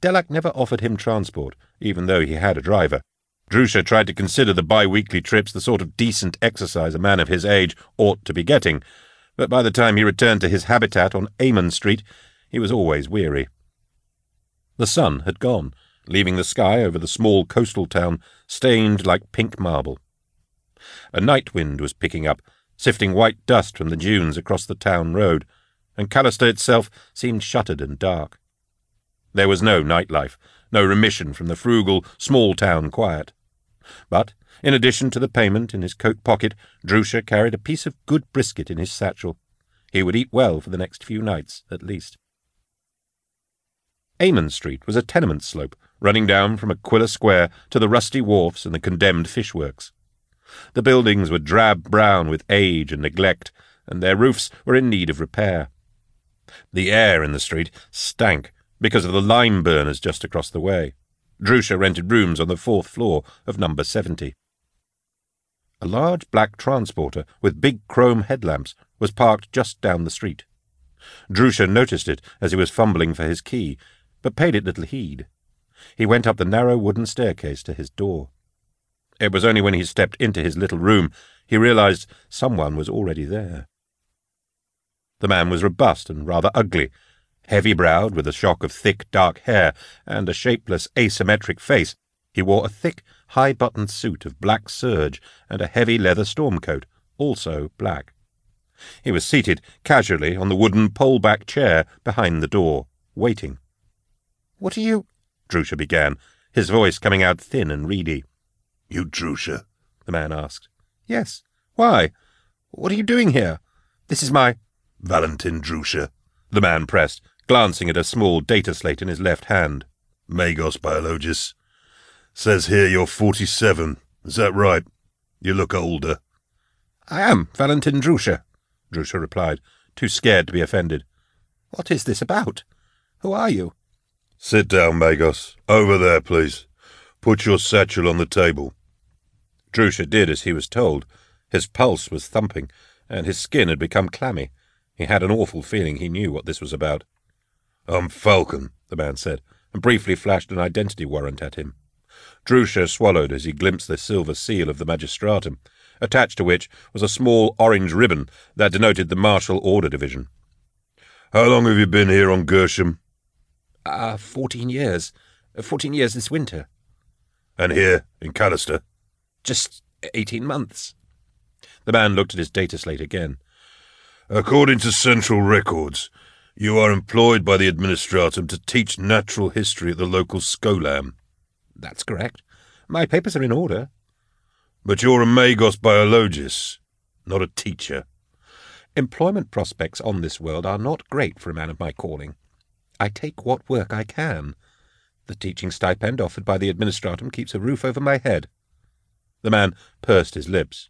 Delac never offered him transport, even though he had a driver. Drusher tried to consider the bi-weekly trips the sort of decent exercise a man of his age ought to be getting, but by the time he returned to his habitat on Amon Street, he was always weary. The sun had gone, leaving the sky over the small coastal town stained like pink marble. A night wind was picking up, sifting white dust from the dunes across the town road, and Callister itself seemed shuttered and dark. There was no nightlife, no remission from the frugal, small-town quiet. But, in addition to the payment in his coat pocket, Drusher carried a piece of good brisket in his satchel. He would eat well for the next few nights, at least. Amon Street was a tenement slope, running down from Aquila Square to the rusty wharfs and the condemned fishworks. The buildings were drab brown with age and neglect, and their roofs were in need of repair. The air in the street stank because of the lime burners just across the way. Drusher rented rooms on the fourth floor of number 70. A large black transporter with big chrome headlamps was parked just down the street. Drusher noticed it as he was fumbling for his key, but paid it little heed. He went up the narrow wooden staircase to his door. It was only when he stepped into his little room he realized someone was already there. The man was robust and rather ugly, heavy-browed with a shock of thick, dark hair and a shapeless, asymmetric face. He wore a thick, high-buttoned suit of black serge and a heavy leather storm-coat, also black. He was seated casually on the wooden pole-back chair behind the door, waiting. "'What are you—' Drusher began, his voice coming out thin and reedy. You Drusher? the man asked. Yes. Why? What are you doing here? This is my... Valentin Drusher, the man pressed, glancing at a small data slate in his left hand. Magos Biologis. Says here you're forty-seven. Is that right? You look older. I am Valentin Drusher, Drusher replied, too scared to be offended. What is this about? Who are you? Sit down, Magos. Over there, please. Put your satchel on the table. Drusher did as he was told. His pulse was thumping, and his skin had become clammy. He had an awful feeling he knew what this was about. I'm Falcon, the man said, and briefly flashed an identity warrant at him. Drusher swallowed as he glimpsed the silver seal of the magistratum, attached to which was a small orange ribbon that denoted the Martial Order Division. How long have you been here on Gershom? Ah, uh, fourteen years. Fourteen years this winter. And here, in Callister? Just eighteen months. The man looked at his data slate again. According to Central Records, You are employed by the administratum to teach natural history at the local scholam. That's correct. My papers are in order. But you're a Magos biologist, not a teacher. Employment prospects on this world are not great for a man of my calling. I take what work I can. The teaching stipend offered by the administratum keeps a roof over my head. The man pursed his lips.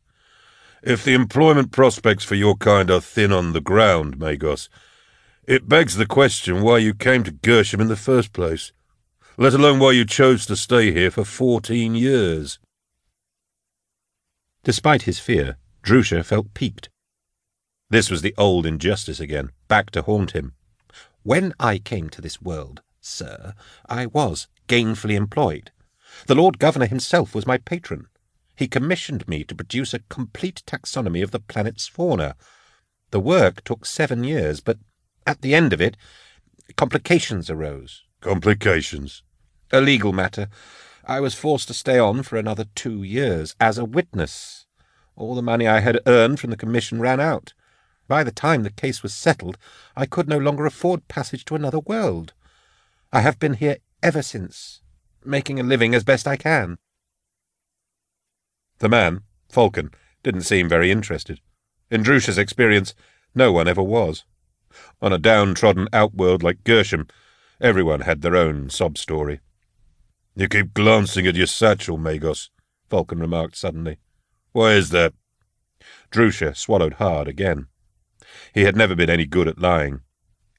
If the employment prospects for your kind are thin on the ground, Magos, it begs the question why you came to Gershom in the first place, let alone why you chose to stay here for fourteen years. Despite his fear, Drusher felt piqued. This was the old injustice again, back to haunt him. When I came to this world, sir, I was gainfully employed. The Lord Governor himself was my patron. He commissioned me to produce a complete taxonomy of the planet's fauna. The work took seven years, but at the end of it, complications arose. Complications? A legal matter. I was forced to stay on for another two years as a witness. All the money I had earned from the commission ran out. By the time the case was settled, I could no longer afford passage to another world. I have been here ever since, making a living as best I can. The man, Falcon, didn't seem very interested. In Drusher's experience, no one ever was. On a downtrodden outworld like Gershom, everyone had their own sob story. You keep glancing at your satchel, Magos, Falcon remarked suddenly. Why is that? Drusher swallowed hard again. He had never been any good at lying.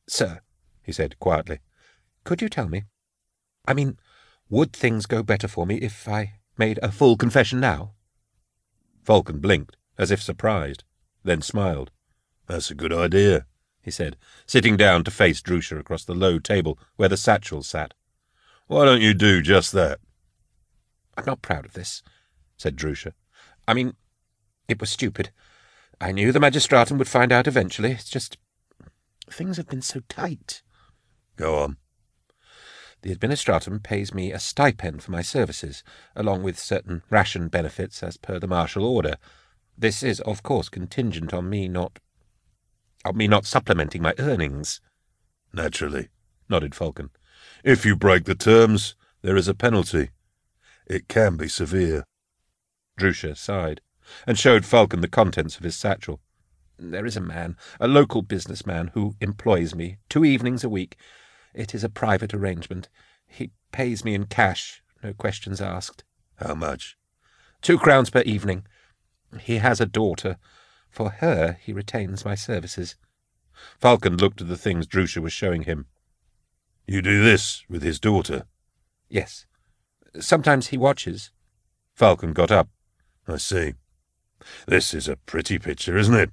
Sir, he said quietly, could you tell me? I mean, would things go better for me if I made a full confession now? Falcon blinked, as if surprised, then smiled. That's a good idea, he said, sitting down to face Drusher across the low table where the satchel sat. Why don't you do just that? I'm not proud of this, said Drusher. I mean, it was stupid. I knew the magistratum would find out eventually. It's just things have been so tight. Go on. The administratum pays me a stipend for my services, along with certain ration benefits as per the martial order. This is, of course, contingent on me not on me not supplementing my earnings. Naturally, nodded Falcon. If you break the terms, there is a penalty. It can be severe. Drusher sighed, and showed Falcon the contents of his satchel. There is a man, a local businessman, who employs me two evenings a week. It is a private arrangement. He pays me in cash, no questions asked. How much? Two crowns per evening. He has a daughter. For her he retains my services. Falcon looked at the things Drusher was showing him. You do this with his daughter? Yes. Sometimes he watches. Falcon got up. I see. This is a pretty picture, isn't it?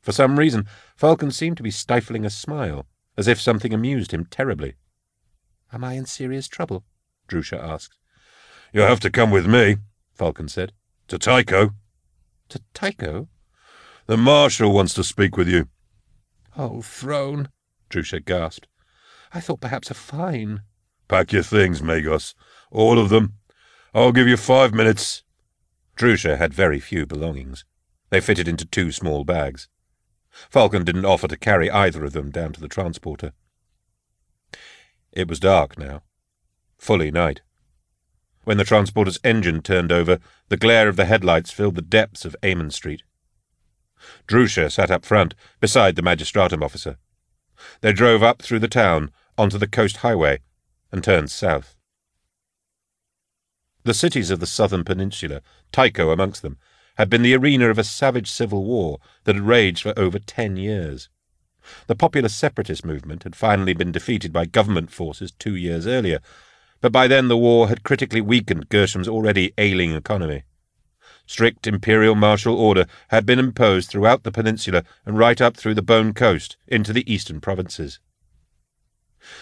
For some reason, Falcon seemed to be stifling a smile, as if something amused him terribly. Am I in serious trouble? Drusher asked. You'll have to come with me, Falcon said. To Tycho. To Tycho? The Marshal wants to speak with you. Oh, throne, Drusher gasped. I thought perhaps a fine. Pack your things, Magos. All of them. I'll give you five minutes. Drusher had very few belongings. They fitted into two small bags. Falcon didn't offer to carry either of them down to the transporter. It was dark now. Fully night. When the transporter's engine turned over, the glare of the headlights filled the depths of Amon Street. Drusher sat up front, beside the magistratum officer. They drove up through the town, onto the coast highway, and turned south. The cities of the southern peninsula, Tycho amongst them, had been the arena of a savage civil war that had raged for over ten years. The popular separatist movement had finally been defeated by government forces two years earlier, but by then the war had critically weakened Gershom's already ailing economy. Strict imperial martial order had been imposed throughout the peninsula and right up through the Bone Coast into the eastern provinces.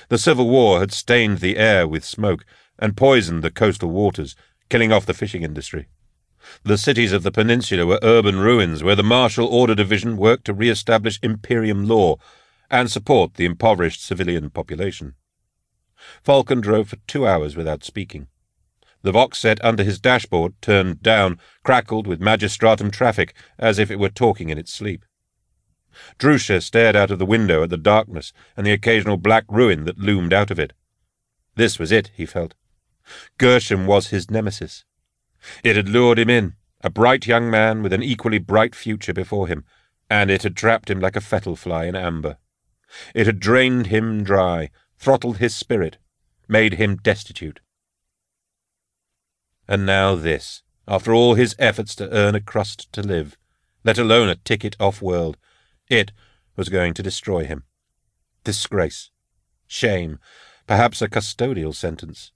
The Civil War had stained the air with smoke and poisoned the coastal waters, killing off the fishing industry. The cities of the peninsula were urban ruins where the Martial Order Division worked to re-establish imperium law and support the impoverished civilian population. Falcon drove for two hours without speaking. The Vox set under his dashboard, turned down, crackled with magistratum traffic as if it were talking in its sleep. Drusher stared out of the window at the darkness and the occasional black ruin that loomed out of it. This was it, he felt. Gershom was his nemesis. It had lured him in, a bright young man with an equally bright future before him, and it had trapped him like a fettle fly in amber. It had drained him dry, throttled his spirit, made him destitute. And now this, after all his efforts to earn a crust to live, let alone a ticket off-world, it was going to destroy him. Disgrace, shame, perhaps a custodial sentence.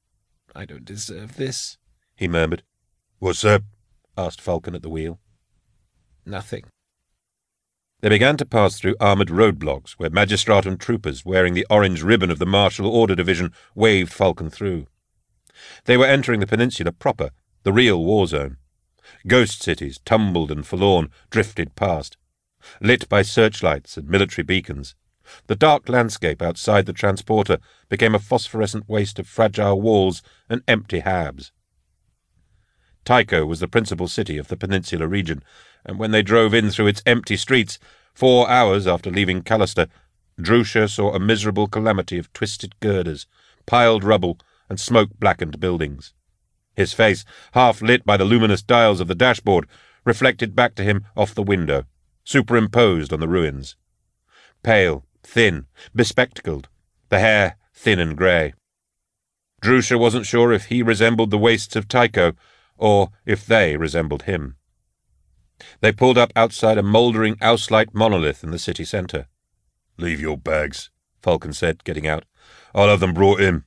I don't deserve this, he murmured. What's that? asked Falcon at the wheel. Nothing. They began to pass through armoured roadblocks where magistratum troopers wearing the orange ribbon of the Martial Order Division waved Falcon through. They were entering the peninsula proper, the real war zone. Ghost cities, tumbled and forlorn, drifted past, lit by searchlights and military beacons. The dark landscape outside the transporter became a phosphorescent waste of fragile walls and empty habs. Tycho was the principal city of the peninsula region, and when they drove in through its empty streets, four hours after leaving Callister, Drusher saw a miserable calamity of twisted girders, piled rubble, and smoke-blackened buildings. His face, half lit by the luminous dials of the dashboard, reflected back to him off the window, superimposed on the ruins. Pale, thin, bespectacled, the hair thin and grey. Drusher wasn't sure if he resembled the wastes of Tycho, or if they resembled him. They pulled up outside a mouldering ouslite monolith in the city centre. Leave your bags, Falcon said, getting out. I'll have them brought in.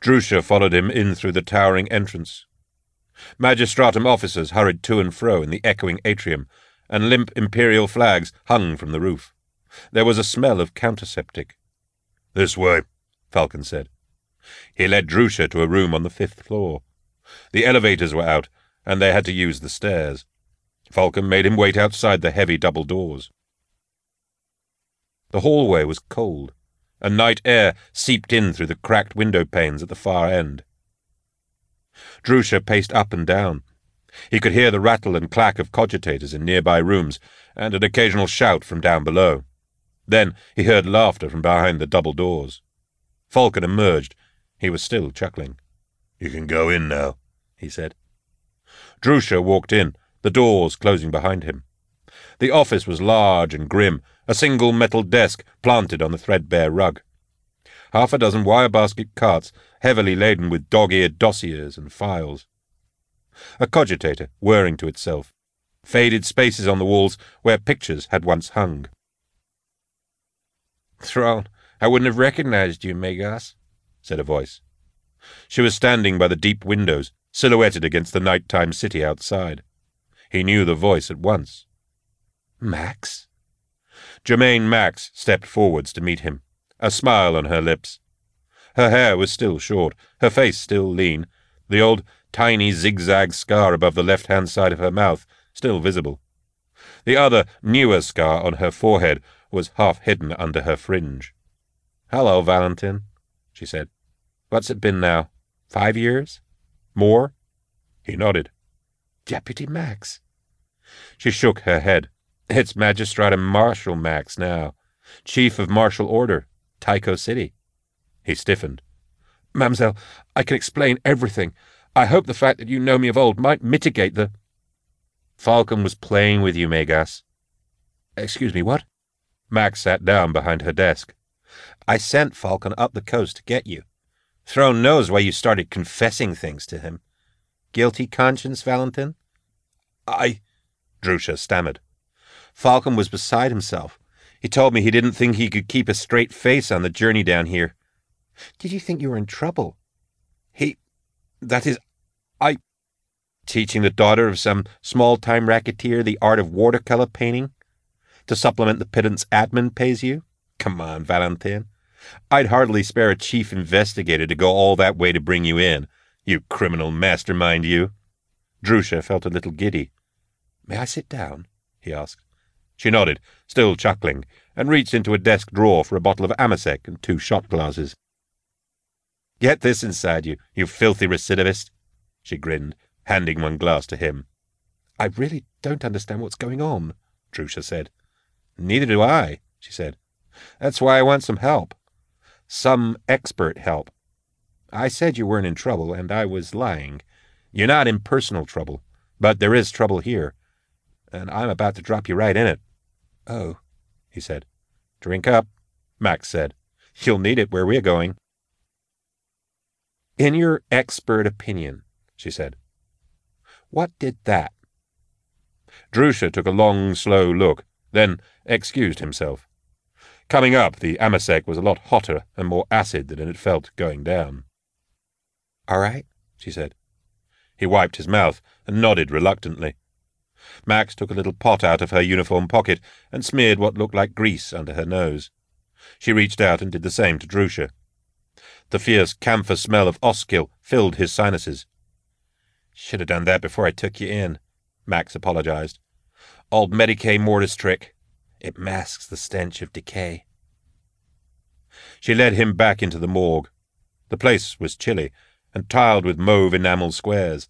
Drusher followed him in through the towering entrance. Magistratum officers hurried to and fro in the echoing atrium, and limp imperial flags hung from the roof. There was a smell of counterseptic. This way, Falcon said. He led Drusher to a room on the fifth floor. The elevators were out, and they had to use the stairs. Falcon made him wait outside the heavy double doors. The hallway was cold, and night air seeped in through the cracked window panes at the far end. Drusher paced up and down. He could hear the rattle and clack of cogitators in nearby rooms, and an occasional shout from down below. Then he heard laughter from behind the double doors. Falcon emerged. He was still chuckling. You can go in now, he said. Drusher walked in, the doors closing behind him. The office was large and grim, a single metal desk planted on the threadbare rug. Half a dozen wire basket carts, heavily laden with dog-eared dossiers and files. A cogitator whirring to itself. Faded spaces on the walls where pictures had once hung. Throne, I wouldn't have recognized you, Magos, said a voice. She was standing by the deep windows, silhouetted against the nighttime city outside. He knew the voice at once. Macks? Germaine Macks stepped forwards to meet him, a smile on her lips. Her hair was still short, her face still lean, the old tiny zigzag scar above the left-hand side of her mouth still visible. The other, newer scar on her forehead was half hidden under her fringe. Hello, Valentin, she said. What's it been now? Five years? More? He nodded. Deputy Macks. She shook her head. It's Magistratum Marshal Macks now. Chief of Martial Order, Tycho City. He stiffened. Mademoiselle, I can explain everything. I hope the fact that you know me of old might mitigate the... Falcon was playing with you, Magos. Excuse me, what? Macks sat down behind her desk. I sent Falcon up the coast to get you. Throne knows why you started confessing things to him. Guilty conscience, Valentin? I... Drusher stammered. Falcon was beside himself. He told me he didn't think he could keep a straight face on the journey down here. Did you think you were in trouble? He... That is... I... Teaching the daughter of some small-time racketeer the art of watercolor painting? To supplement the pittance admin pays you? Come on, Valentin. I'd hardly spare a chief investigator to go all that way to bring you in. You criminal mastermind, you. Drusher felt a little giddy. May I sit down? he asked. She nodded, still chuckling, and reached into a desk drawer for a bottle of Amasec and two shot glasses. Get this inside you, you filthy recidivist, she grinned, handing one glass to him. I really don't understand what's going on, Drusher said. Neither do I, she said. That's why I want some help. Some expert help. I said you weren't in trouble, and I was lying. You're not in personal trouble, but there is trouble here, and I'm about to drop you right in it. Oh, he said. Drink up, Macks said. You'll need it where we're going. In your expert opinion, she said, what did that? Drusher took a long, slow look, then excused himself. Coming up, the amasec was a lot hotter and more acid than it had felt going down. All right, she said. He wiped his mouth and nodded reluctantly. Macks took a little pot out of her uniform pocket and smeared what looked like grease under her nose. She reached out and did the same to Drusher. The fierce camphor smell of Oskill filled his sinuses. Should have done that before I took you in, Macks apologized. Old Medicae mortis trick. It masks the stench of decay. She led him back into the morgue. The place was chilly and tiled with mauve enamel squares.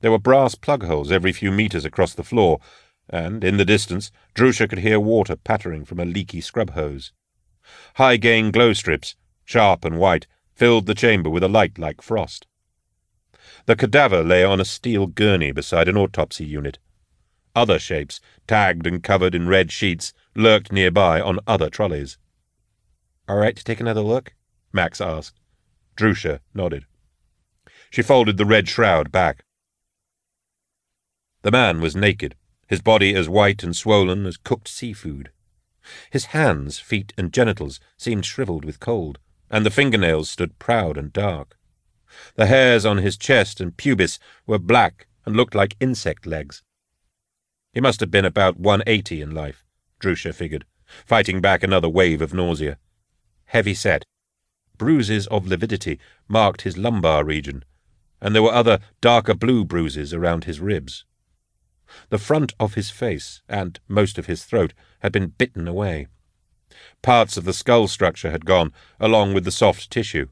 There were brass plug holes every few metres across the floor, and, in the distance, Drusher could hear water pattering from a leaky scrub hose. High-gain glow strips, sharp and white, filled the chamber with a light like frost. The cadaver lay on a steel gurney beside an autopsy unit. Other shapes, tagged and covered in red sheets, lurked nearby on other trolleys. All right to take another look? Macks asked. Drusher nodded. She folded the red shroud back. The man was naked, his body as white and swollen as cooked seafood. His hands, feet, and genitals seemed shriveled with cold, and the fingernails stood proud and dark. The hairs on his chest and pubis were black and looked like insect legs. He must have been about 180 in life, Drusher figured, fighting back another wave of nausea. Heavy set. Bruises of lividity marked his lumbar region, and there were other darker blue bruises around his ribs. The front of his face and most of his throat had been bitten away. Parts of the skull structure had gone, along with the soft tissue.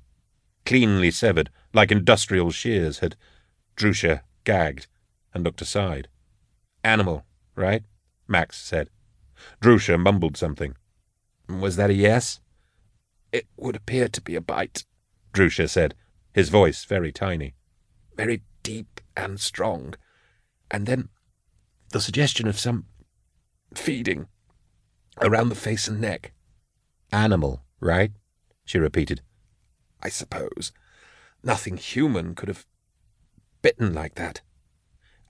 Cleanly severed, like industrial shears, had Drusher gagged and looked aside. Animal, right? Macks said. Drusher mumbled something. Was that a yes? It would appear to be a bite, Drusher said, his voice very tiny. Very deep and strong. And then the suggestion of some feeding around the face and neck. Animal, right? she repeated. I suppose. Nothing human could have bitten like that.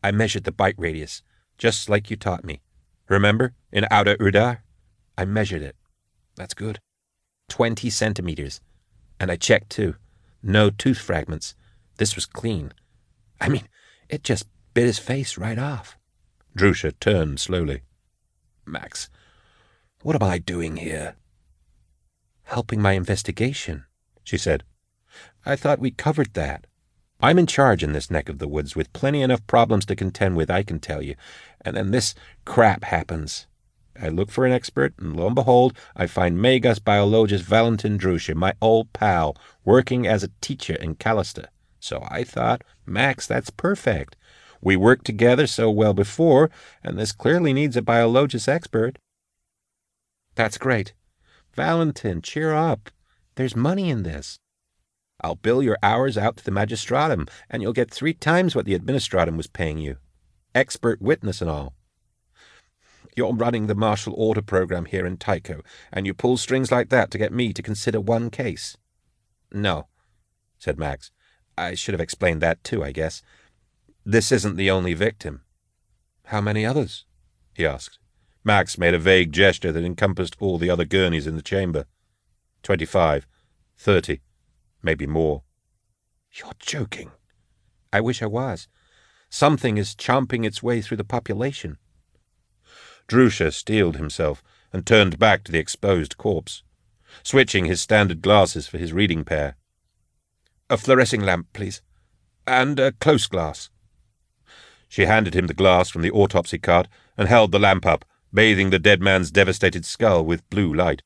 I measured the bite radius, just like you taught me. Remember, in Outer Urdar? I measured it. That's good. Twenty centimeters. And I checked, too. No tooth fragments. This was clean. I mean, it just bit his face right off. Drusher turned slowly. Macks, what am I doing here? Helping my investigation, she said. I thought we covered that. I'm in charge in this neck of the woods with plenty enough problems to contend with, I can tell you. And then this crap happens. I look for an expert, and lo and behold, I find Magus biologist Valentin Drusher, my old pal, working as a teacher in Callister. So I thought, Macks, that's perfect. We worked together so well before, and this clearly needs a biologist expert. That's great. Valentin, cheer up. There's money in this. I'll bill your hours out to the magistratum, and you'll get three times what the administratum was paying you. Expert witness and all. You're running the martial order program here in Tycho, and you pull strings like that to get me to consider one case. No, said Macks. I should have explained that too, I guess. This isn't the only victim. How many others? he asked. Macks made a vague gesture that encompassed all the other gurneys in the chamber. Twenty-five, thirty, maybe more. You're joking. I wish I was. Something is chomping its way through the population. Drusher steeled himself and turned back to the exposed corpse, switching his standard glasses for his reading pair. A fluorescing lamp, please. And a close glass. She handed him the glass from the autopsy cart and held the lamp up, bathing the dead man's devastated skull with blue light.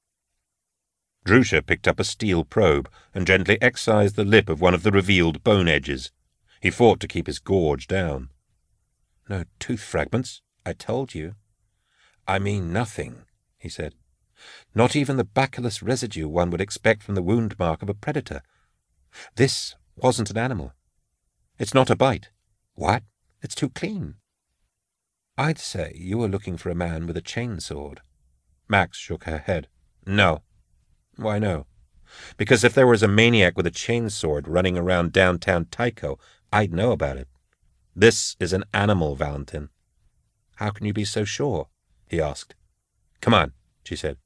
Drusher picked up a steel probe and gently excised the lip of one of the revealed bone edges. He fought to keep his gorge down. No tooth fragments, I told you. I mean nothing, he said. Not even the bacillus residue one would expect from the wound mark of a predator. This wasn't an animal. It's not a bite. What? It's too clean. I'd say you were looking for a man with a chainsword. Macks shook her head. No. Why no? Because if there was a maniac with a chainsword running around downtown Tycho, I'd know about it. This is an animal, Valentin. How can you be so sure? he asked. Come on, she said.